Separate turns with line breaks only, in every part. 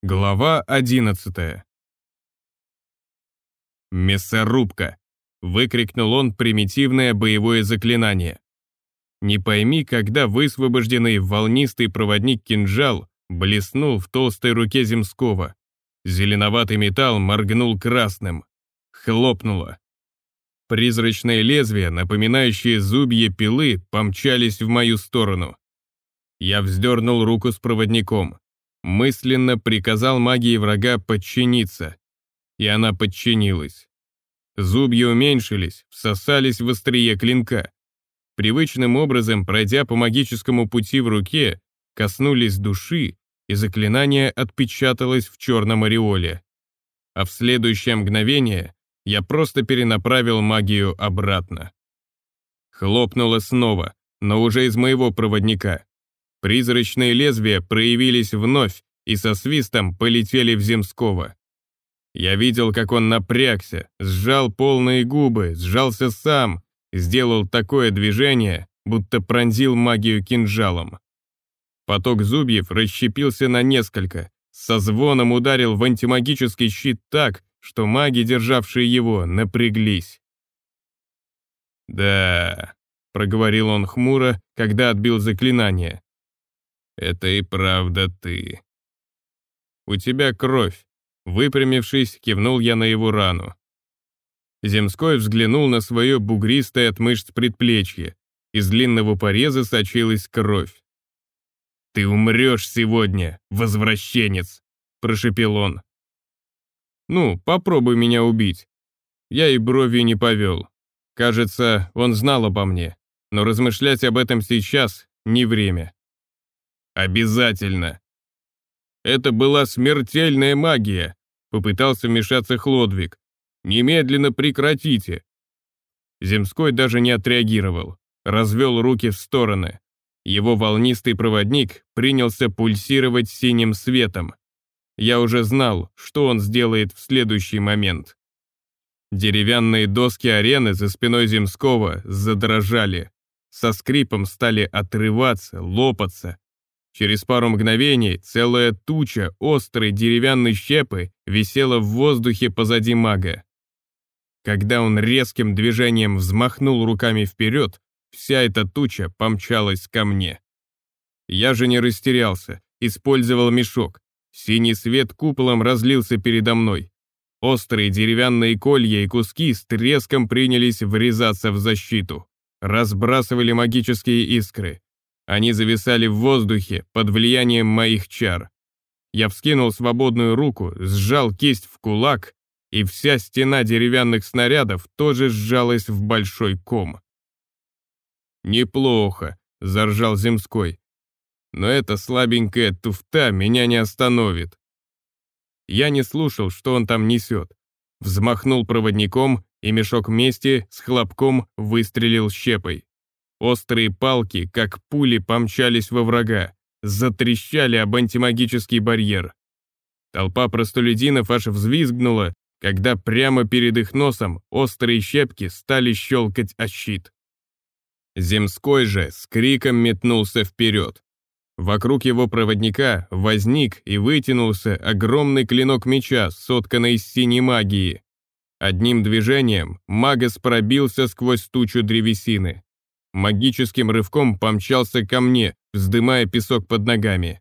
Глава 11 «Мясорубка!» — выкрикнул он примитивное боевое заклинание. Не пойми, когда высвобожденный волнистый проводник кинжал блеснул в толстой руке Земского. Зеленоватый металл моргнул красным. Хлопнуло. Призрачные лезвия, напоминающие зубья пилы, помчались в мою сторону. Я вздернул руку с проводником мысленно приказал магии врага подчиниться. И она подчинилась. Зубья уменьшились, всосались в острие клинка. Привычным образом, пройдя по магическому пути в руке, коснулись души, и заклинание отпечаталось в черном ореоле. А в следующее мгновение я просто перенаправил магию обратно. Хлопнуло снова, но уже из моего проводника. Призрачные лезвия проявились вновь и со свистом полетели в Земского. Я видел, как он напрягся, сжал полные губы, сжался сам, сделал такое движение, будто пронзил магию кинжалом. Поток зубьев расщепился на несколько, со звоном ударил в антимагический щит так, что маги, державшие его, напряглись. «Да», — проговорил он хмуро, когда отбил заклинание. Это и правда ты. У тебя кровь. Выпрямившись, кивнул я на его рану. Земской взглянул на свое бугристое от мышц предплечье. Из длинного пореза сочилась кровь. «Ты умрешь сегодня, возвращенец!» — прошепел он. «Ну, попробуй меня убить». Я и брови не повел. Кажется, он знал обо мне, но размышлять об этом сейчас не время. Обязательно. Это была смертельная магия, попытался вмешаться Хлодвиг. Немедленно прекратите. Земской даже не отреагировал, развел руки в стороны. Его волнистый проводник принялся пульсировать синим светом. Я уже знал, что он сделает в следующий момент. Деревянные доски арены за спиной Земского задрожали, со скрипом стали отрываться, лопаться, Через пару мгновений целая туча острой деревянной щепы висела в воздухе позади мага. Когда он резким движением взмахнул руками вперед, вся эта туча помчалась ко мне. Я же не растерялся, использовал мешок. Синий свет куполом разлился передо мной. Острые деревянные колья и куски с треском принялись врезаться в защиту. Разбрасывали магические искры. Они зависали в воздухе под влиянием моих чар. Я вскинул свободную руку, сжал кисть в кулак, и вся стена деревянных снарядов тоже сжалась в большой ком. «Неплохо», — заржал Земской. «Но эта слабенькая туфта меня не остановит». Я не слушал, что он там несет. Взмахнул проводником, и мешок вместе с хлопком выстрелил щепой. Острые палки, как пули, помчались во врага, затрещали об антимагический барьер. Толпа простолюдинов аж взвизгнула, когда прямо перед их носом острые щепки стали щелкать о щит. Земской же с криком метнулся вперед. Вокруг его проводника возник и вытянулся огромный клинок меча, сотканный из синей магии. Одним движением Магас пробился сквозь тучу древесины магическим рывком помчался ко мне, вздымая песок под ногами.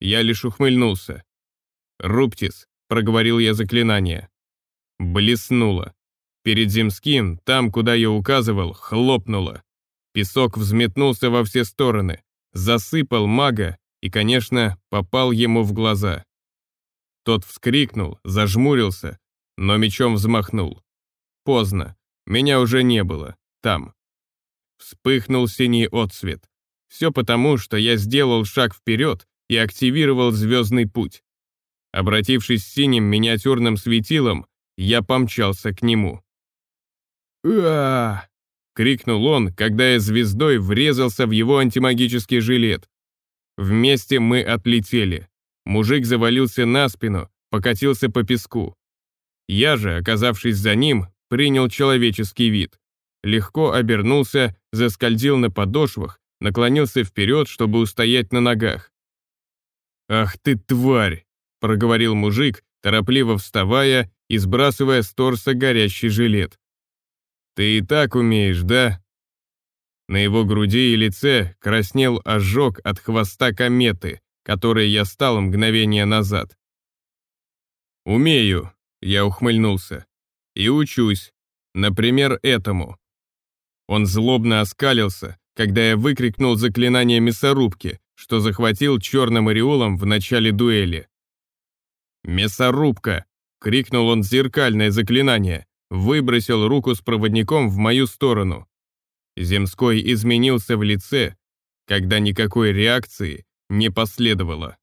Я лишь ухмыльнулся. «Руптис», — проговорил я заклинание. Блеснуло. Перед Земским, там, куда я указывал, хлопнуло. Песок взметнулся во все стороны, засыпал мага и, конечно, попал ему в глаза. Тот вскрикнул, зажмурился, но мечом взмахнул. Поздно, меня уже не было, там. Вспыхнул синий отсвет. Все потому, что я сделал шаг вперед и активировал звездный путь. Обратившись синим миниатюрным светилом, я помчался к нему. «Уа!» — крикнул он, когда я звездой врезался в его антимагический жилет. Вместе мы отлетели. Мужик завалился на спину, покатился по песку. Я же, оказавшись за ним, принял человеческий вид легко обернулся, заскользил на подошвах, наклонился вперед, чтобы устоять на ногах. «Ах ты, тварь!» проговорил мужик, торопливо вставая и сбрасывая с торса горящий жилет. «Ты и так умеешь, да?» На его груди и лице краснел ожог от хвоста кометы, которой я стал мгновение назад. «Умею», — я ухмыльнулся, — «и учусь, например, этому». Он злобно оскалился, когда я выкрикнул заклинание мясорубки, что захватил черным ореолом в начале дуэли. «Мясорубка!» — крикнул он зеркальное заклинание, выбросил руку с проводником в мою сторону. Земской изменился в лице, когда никакой реакции не последовало.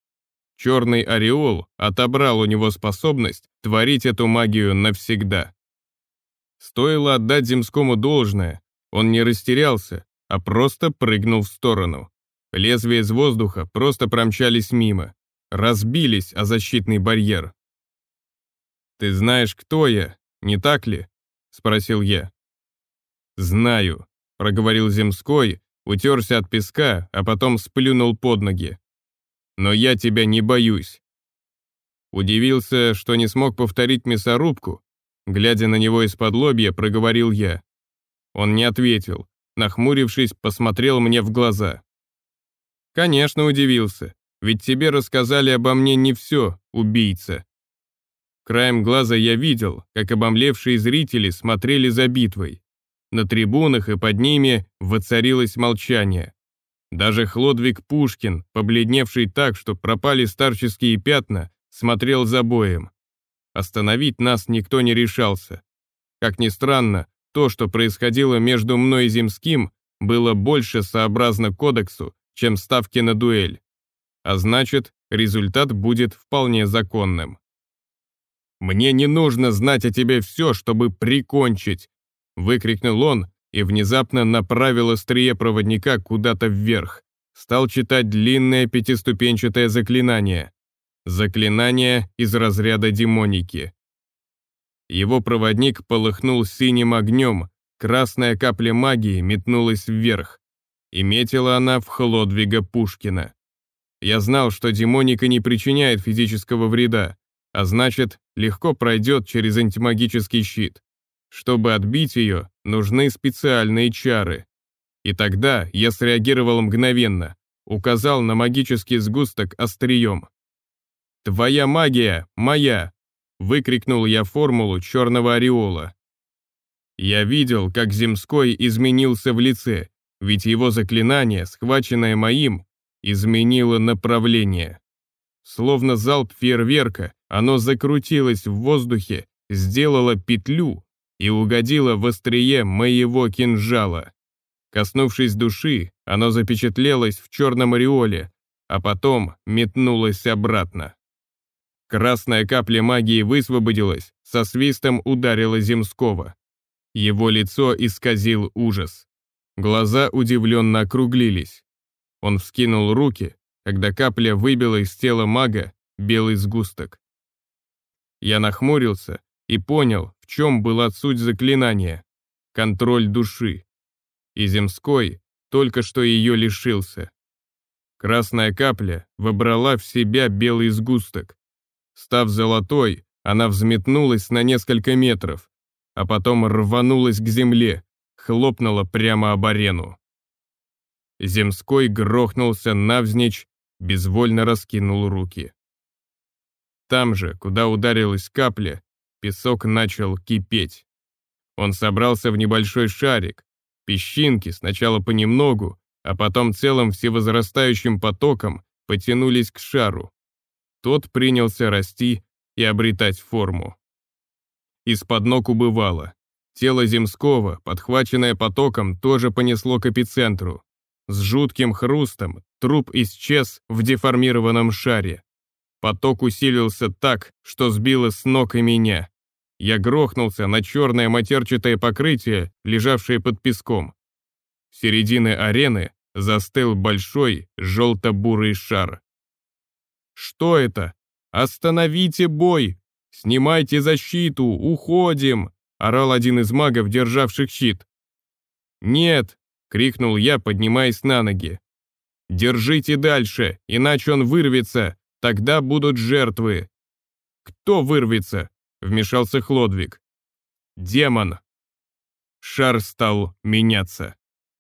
Черный ореол отобрал у него способность творить эту магию навсегда. Стоило отдать Земскому должное, он не растерялся, а просто прыгнул в сторону. Лезвия из воздуха просто промчались мимо, разбились о защитный барьер. «Ты знаешь, кто я, не так ли?» — спросил я. «Знаю», — проговорил Земской, утерся от песка, а потом сплюнул под ноги. «Но я тебя не боюсь». Удивился, что не смог повторить мясорубку. Глядя на него из-под лобья, проговорил я. Он не ответил, нахмурившись, посмотрел мне в глаза. «Конечно, удивился, ведь тебе рассказали обо мне не все, убийца». Краем глаза я видел, как обомлевшие зрители смотрели за битвой. На трибунах и под ними воцарилось молчание. Даже Хлодвиг Пушкин, побледневший так, что пропали старческие пятна, смотрел за боем. Остановить нас никто не решался. Как ни странно, то, что происходило между мной и Земским, было больше сообразно кодексу, чем ставки на дуэль. А значит, результат будет вполне законным. «Мне не нужно знать о тебе все, чтобы прикончить!» выкрикнул он и внезапно направил острие проводника куда-то вверх. Стал читать длинное пятиступенчатое заклинание. Заклинание из разряда демоники. Его проводник полыхнул синим огнем, красная капля магии метнулась вверх. И метила она в Хлодвига Пушкина. Я знал, что демоника не причиняет физического вреда, а значит, легко пройдет через антимагический щит. Чтобы отбить ее, нужны специальные чары. И тогда я среагировал мгновенно, указал на магический сгусток острием. «Твоя магия, моя!» — выкрикнул я формулу черного ореола. Я видел, как Земской изменился в лице, ведь его заклинание, схваченное моим, изменило направление. Словно залп фейерверка, оно закрутилось в воздухе, сделало петлю и угодило в острие моего кинжала. Коснувшись души, оно запечатлелось в черном ореоле, а потом метнулось обратно. Красная капля магии высвободилась, со свистом ударила Земского. Его лицо исказил ужас. Глаза удивленно округлились. Он вскинул руки, когда капля выбила из тела мага белый сгусток. Я нахмурился и понял, в чем была суть заклинания — контроль души. И Земской только что ее лишился. Красная капля вобрала в себя белый сгусток. Став золотой, она взметнулась на несколько метров, а потом рванулась к земле, хлопнула прямо об арену. Земской грохнулся навзничь, безвольно раскинул руки. Там же, куда ударилась капля, песок начал кипеть. Он собрался в небольшой шарик, песчинки сначала понемногу, а потом целым всевозрастающим потоком потянулись к шару. Тот принялся расти и обретать форму. Из-под ног убывало. Тело Земского, подхваченное потоком, тоже понесло к эпицентру. С жутким хрустом труп исчез в деформированном шаре. Поток усилился так, что сбило с ног и меня. Я грохнулся на черное матерчатое покрытие, лежавшее под песком. В середине арены застыл большой желто-бурый шар. «Что это? Остановите бой! Снимайте защиту! Уходим!» — орал один из магов, державших щит. «Нет!» — крикнул я, поднимаясь на ноги. «Держите дальше, иначе он вырвется!» Тогда будут жертвы. Кто вырвется?» — вмешался Хлодвиг. «Демон!» Шар стал меняться.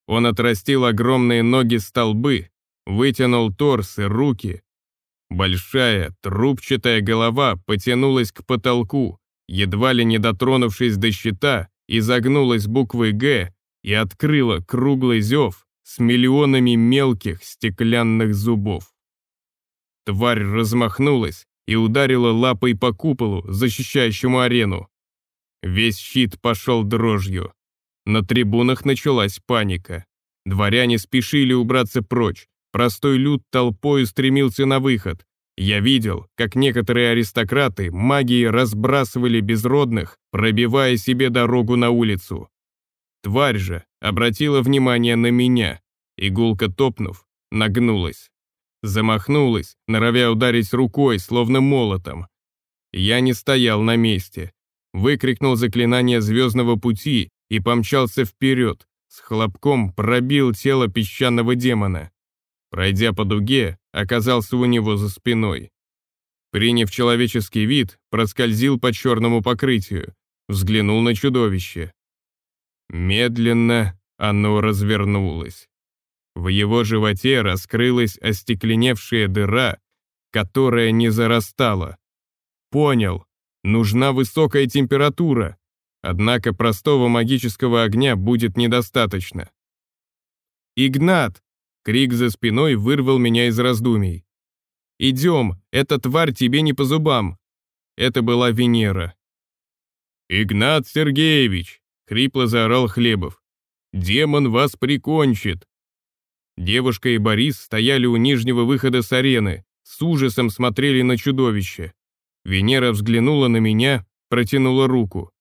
Он отрастил огромные ноги столбы, вытянул торс и руки. Большая, трубчатая голова потянулась к потолку, едва ли не дотронувшись до щита, изогнулась буквой «Г» и открыла круглый зев с миллионами мелких стеклянных зубов. Тварь размахнулась и ударила лапой по куполу, защищающему арену. Весь щит пошел дрожью. На трибунах началась паника. Дворяне спешили убраться прочь. Простой люд толпой стремился на выход. Я видел, как некоторые аристократы магией разбрасывали безродных, пробивая себе дорогу на улицу. Тварь же обратила внимание на меня, игулка топнув, нагнулась. Замахнулась, норовя ударить рукой, словно молотом. Я не стоял на месте. Выкрикнул заклинание звездного пути и помчался вперед, с хлопком пробил тело песчаного демона. Пройдя по дуге, оказался у него за спиной. Приняв человеческий вид, проскользил по черному покрытию, взглянул на чудовище. Медленно оно развернулось. В его животе раскрылась остекленевшая дыра, которая не зарастала. Понял, нужна высокая температура, однако простого магического огня будет недостаточно. «Игнат!» — крик за спиной вырвал меня из раздумий. «Идем, эта тварь тебе не по зубам!» Это была Венера. «Игнат Сергеевич!» — хрипло заорал Хлебов. «Демон вас прикончит!» Девушка и Борис стояли у нижнего выхода с арены, с ужасом смотрели на чудовище. Венера взглянула на меня, протянула руку.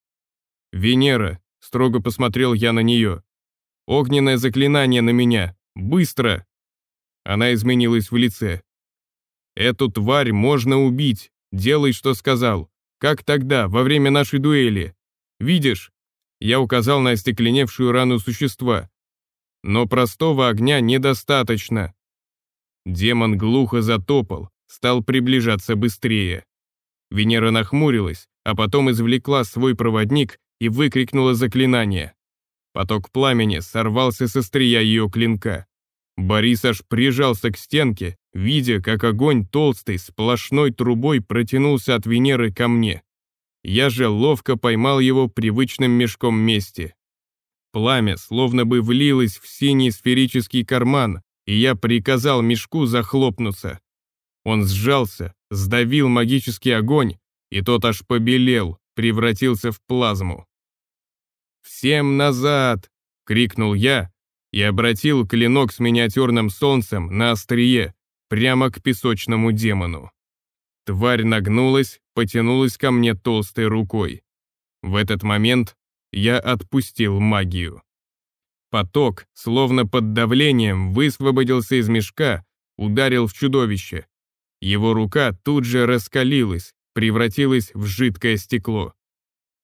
«Венера», — строго посмотрел я на нее. «Огненное заклинание на меня! Быстро!» Она изменилась в лице. «Эту тварь можно убить, делай, что сказал. Как тогда, во время нашей дуэли? Видишь?» Я указал на остекленевшую рану существа. Но простого огня недостаточно. Демон глухо затопал, стал приближаться быстрее. Венера нахмурилась, а потом извлекла свой проводник и выкрикнула заклинание. Поток пламени сорвался со острия ее клинка. Борис аж прижался к стенке, видя, как огонь толстой, сплошной трубой протянулся от Венеры ко мне. Я же ловко поймал его привычным мешком мести. Пламя словно бы влилось в синий сферический карман, и я приказал мешку захлопнуться. Он сжался, сдавил магический огонь, и тот аж побелел, превратился в плазму. «Всем назад!» — крикнул я и обратил клинок с миниатюрным солнцем на острие прямо к песочному демону. Тварь нагнулась, потянулась ко мне толстой рукой. В этот момент я отпустил магию. Поток, словно под давлением, высвободился из мешка, ударил в чудовище. Его рука тут же раскалилась, превратилась в жидкое стекло.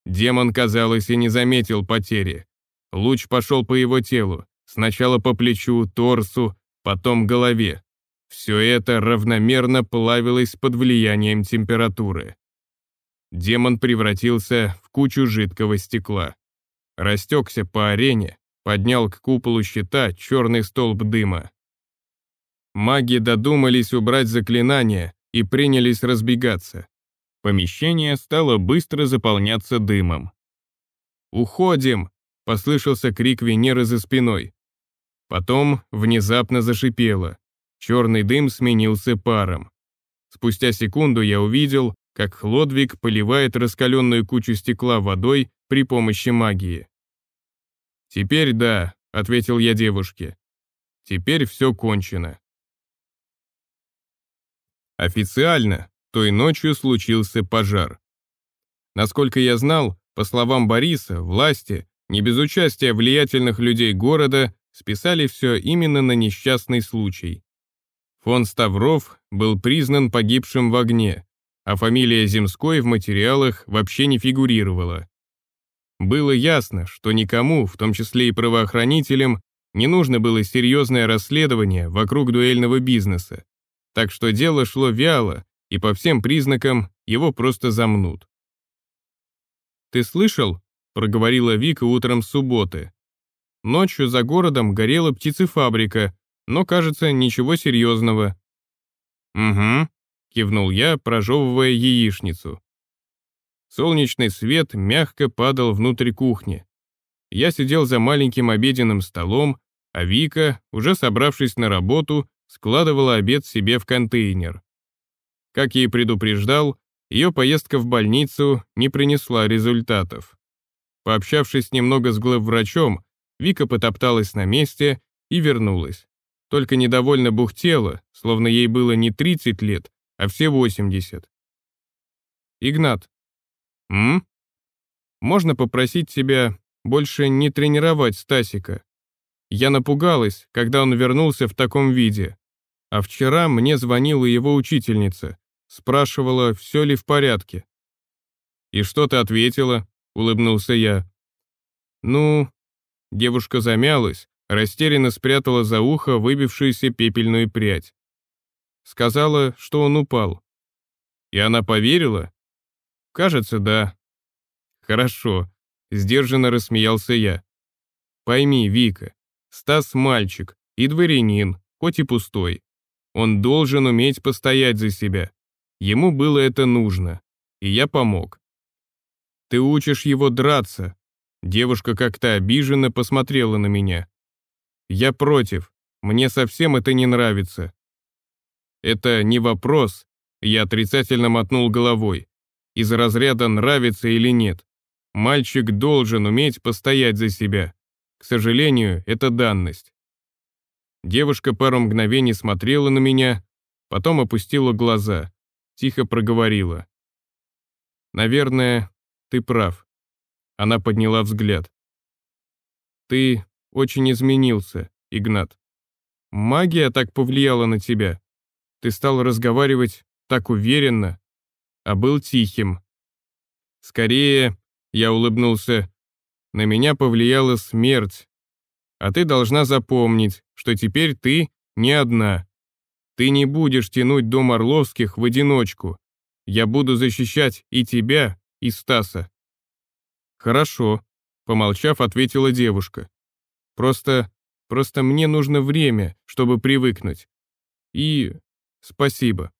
Демон, казалось, и не заметил потери. Луч пошел по его телу, сначала по плечу, торсу, потом голове. Все это равномерно плавилось под влиянием температуры демон превратился в кучу жидкого стекла. Растекся по арене, поднял к куполу щита черный столб дыма. Маги додумались убрать заклинание и принялись разбегаться. Помещение стало быстро заполняться дымом. «Уходим!» — послышался крик Венеры за спиной. Потом внезапно зашипело. Черный дым сменился паром. Спустя секунду я увидел, как Хлодвиг поливает раскаленную кучу стекла водой при помощи магии. «Теперь да», — ответил я девушке. «Теперь все кончено». Официально той ночью случился пожар. Насколько я знал, по словам Бориса, власти, не без участия влиятельных людей города, списали все именно на несчастный случай. Фон Ставров был признан погибшим в огне, а фамилия Земской в материалах вообще не фигурировала. Было ясно, что никому, в том числе и правоохранителям, не нужно было серьезное расследование вокруг дуэльного бизнеса, так что дело шло вяло и по всем признакам его просто замнут. «Ты слышал?» — проговорила Вика утром субботы. Ночью за городом горела птицефабрика, но, кажется, ничего серьезного. «Угу», — кивнул я, прожевывая яичницу. Солнечный свет мягко падал внутрь кухни. Я сидел за маленьким обеденным столом, а Вика, уже собравшись на работу, складывала обед себе в контейнер. Как ей предупреждал, ее поездка в больницу не принесла результатов. Пообщавшись немного с главврачом, Вика потопталась на месте и вернулась. Только недовольно бухтела, словно ей было не 30 лет, а все 80. «Игнат, м? Можно попросить тебя больше не тренировать Стасика? Я напугалась, когда он вернулся в таком виде. А вчера мне звонила его учительница, спрашивала, все ли в порядке. «И что ты ответила?» — улыбнулся я. «Ну...» Девушка замялась, растерянно спрятала за ухо выбившуюся пепельную прядь. Сказала, что он упал. И она поверила? Кажется, да. Хорошо, сдержанно рассмеялся я. Пойми, Вика, Стас мальчик и дворянин, хоть и пустой. Он должен уметь постоять за себя. Ему было это нужно, и я помог. Ты учишь его драться. Девушка как-то обиженно посмотрела на меня. Я против, мне совсем это не нравится. Это не вопрос, я отрицательно мотнул головой. Из разряда нравится или нет. Мальчик должен уметь постоять за себя. К сожалению, это данность. Девушка пару мгновений смотрела на меня, потом опустила глаза, тихо проговорила. «Наверное, ты прав». Она подняла взгляд. «Ты очень изменился, Игнат. Магия так повлияла на тебя. Ты стал разговаривать так уверенно, а был тихим. Скорее, я улыбнулся, на меня повлияла смерть. А ты должна запомнить, что теперь ты не одна. Ты не будешь тянуть дом Орловских в одиночку. Я буду защищать и тебя, и Стаса». «Хорошо», — помолчав, ответила девушка. «Просто... просто мне нужно время, чтобы привыкнуть. И... спасибо».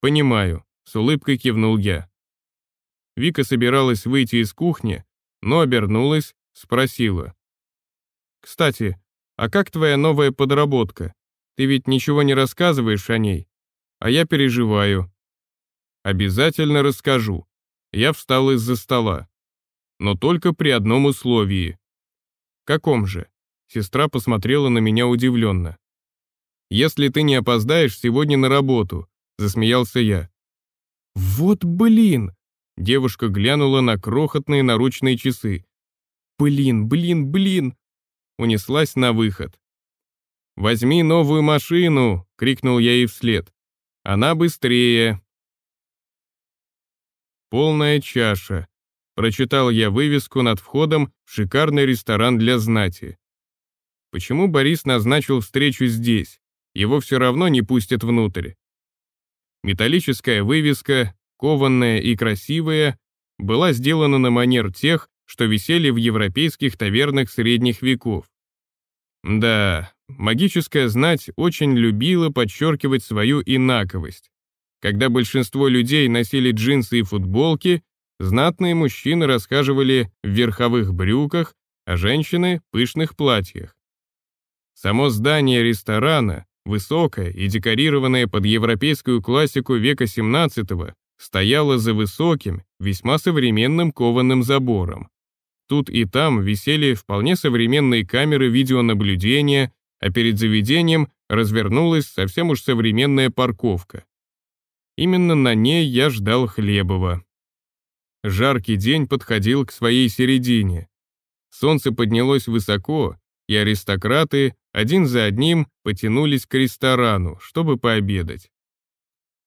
«Понимаю», — с улыбкой кивнул я. Вика собиралась выйти из кухни, но обернулась, спросила. «Кстати, а как твоя новая подработка? Ты ведь ничего не рассказываешь о ней, а я переживаю. Обязательно расскажу. Я встал из-за стола. Но только при одном условии. Каком же? Сестра посмотрела на меня удивленно. Если ты не опоздаешь сегодня на работу, засмеялся я. Вот блин! Девушка глянула на крохотные наручные часы. Блин, блин, блин! Унеслась на выход. «Возьми новую машину!» — крикнул я ей вслед. «Она быстрее!» «Полная чаша», — прочитал я вывеску над входом в шикарный ресторан для знати. Почему Борис назначил встречу здесь? Его все равно не пустят внутрь. Металлическая вывеска, кованная и красивая, была сделана на манер тех, что висели в европейских тавернах средних веков. Да, магическая знать очень любила подчеркивать свою инаковость. Когда большинство людей носили джинсы и футболки, знатные мужчины расхаживали в верховых брюках, а женщины — пышных платьях. Само здание ресторана, высокое и декорированное под европейскую классику века XVII, стояло за высоким, весьма современным кованым забором. Тут и там висели вполне современные камеры видеонаблюдения, а перед заведением развернулась совсем уж современная парковка. Именно на ней я ждал Хлебова. Жаркий день подходил к своей середине. Солнце поднялось высоко, и аристократы один за одним потянулись к ресторану, чтобы пообедать.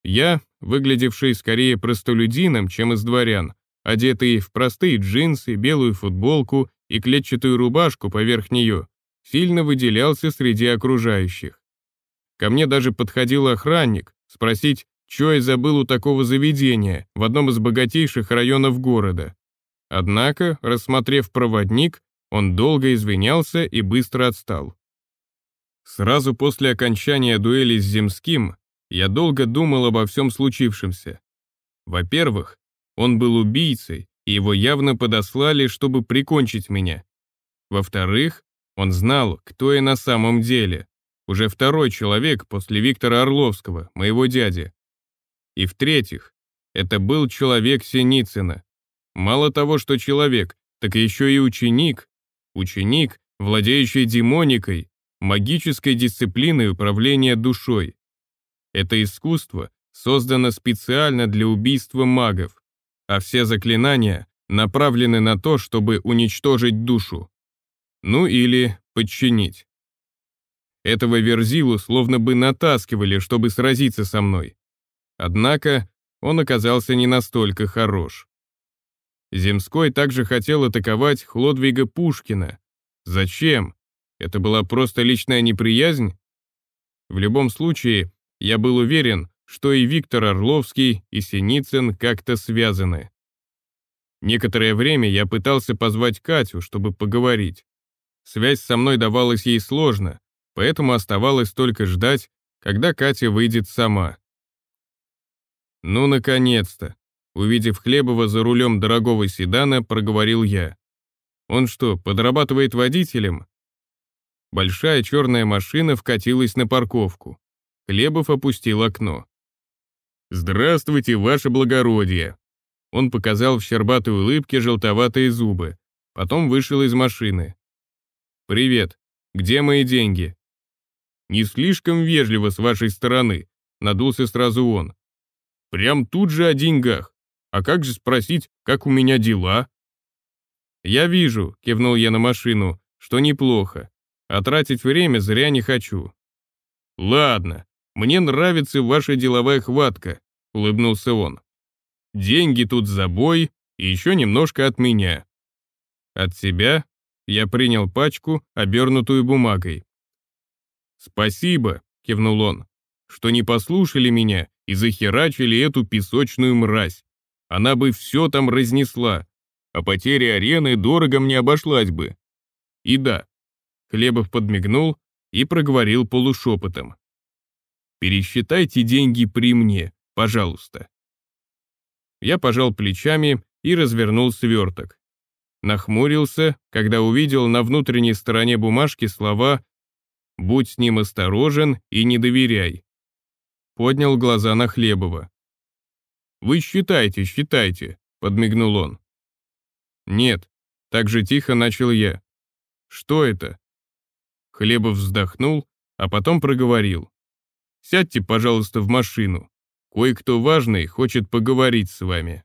Я, выглядевший скорее простолюдином, чем из дворян, одетый в простые джинсы, белую футболку и клетчатую рубашку поверх нее, сильно выделялся среди окружающих. Ко мне даже подходил охранник, спросить, что я забыл у такого заведения в одном из богатейших районов города. Однако, рассмотрев проводник, он долго извинялся и быстро отстал. Сразу после окончания дуэли с Земским я долго думал обо всем случившемся. Во-первых, он был убийцей, и его явно подослали, чтобы прикончить меня. Во-вторых, он знал, кто я на самом деле. Уже второй человек после Виктора Орловского, моего дяди. И в-третьих, это был человек Синицына. Мало того, что человек, так еще и ученик. Ученик, владеющий демоникой, магической дисциплиной управления душой. Это искусство создано специально для убийства магов, а все заклинания направлены на то, чтобы уничтожить душу. Ну или подчинить. Этого Верзилу словно бы натаскивали, чтобы сразиться со мной. Однако он оказался не настолько хорош. Земской также хотел атаковать Хлодвига Пушкина. Зачем? Это была просто личная неприязнь? В любом случае, я был уверен, что и Виктор Орловский, и Синицын как-то связаны. Некоторое время я пытался позвать Катю, чтобы поговорить. Связь со мной давалась ей сложно, поэтому оставалось только ждать, когда Катя выйдет сама. «Ну, наконец-то!» Увидев Хлебова за рулем дорогого седана, проговорил я. «Он что, подрабатывает водителем?» Большая черная машина вкатилась на парковку. Хлебов опустил окно. «Здравствуйте, ваше благородие!» Он показал в щербатой улыбке желтоватые зубы, потом вышел из машины. «Привет. Где мои деньги?» «Не слишком вежливо с вашей стороны», — надулся сразу он. «Прям тут же о деньгах. А как же спросить, как у меня дела?» «Я вижу», — кивнул я на машину, — «что неплохо. А тратить время зря не хочу». «Ладно, мне нравится ваша деловая хватка», — улыбнулся он. «Деньги тут за бой и еще немножко от меня». «От себя?» Я принял пачку, обернутую бумагой. «Спасибо», — кивнул он, — «что не послушали меня и захерачили эту песочную мразь. Она бы все там разнесла, а потеря арены дорого мне обошлась бы». И да, Хлебов подмигнул и проговорил полушепотом. «Пересчитайте деньги при мне, пожалуйста». Я пожал плечами и развернул сверток. Нахмурился, когда увидел на внутренней стороне бумажки слова «Будь с ним осторожен и не доверяй». Поднял глаза на Хлебова. «Вы считайте, считайте», — подмигнул он. «Нет», — так же тихо начал я. «Что это?» Хлебов вздохнул, а потом проговорил. «Сядьте, пожалуйста, в машину. Кое-кто важный хочет поговорить с вами».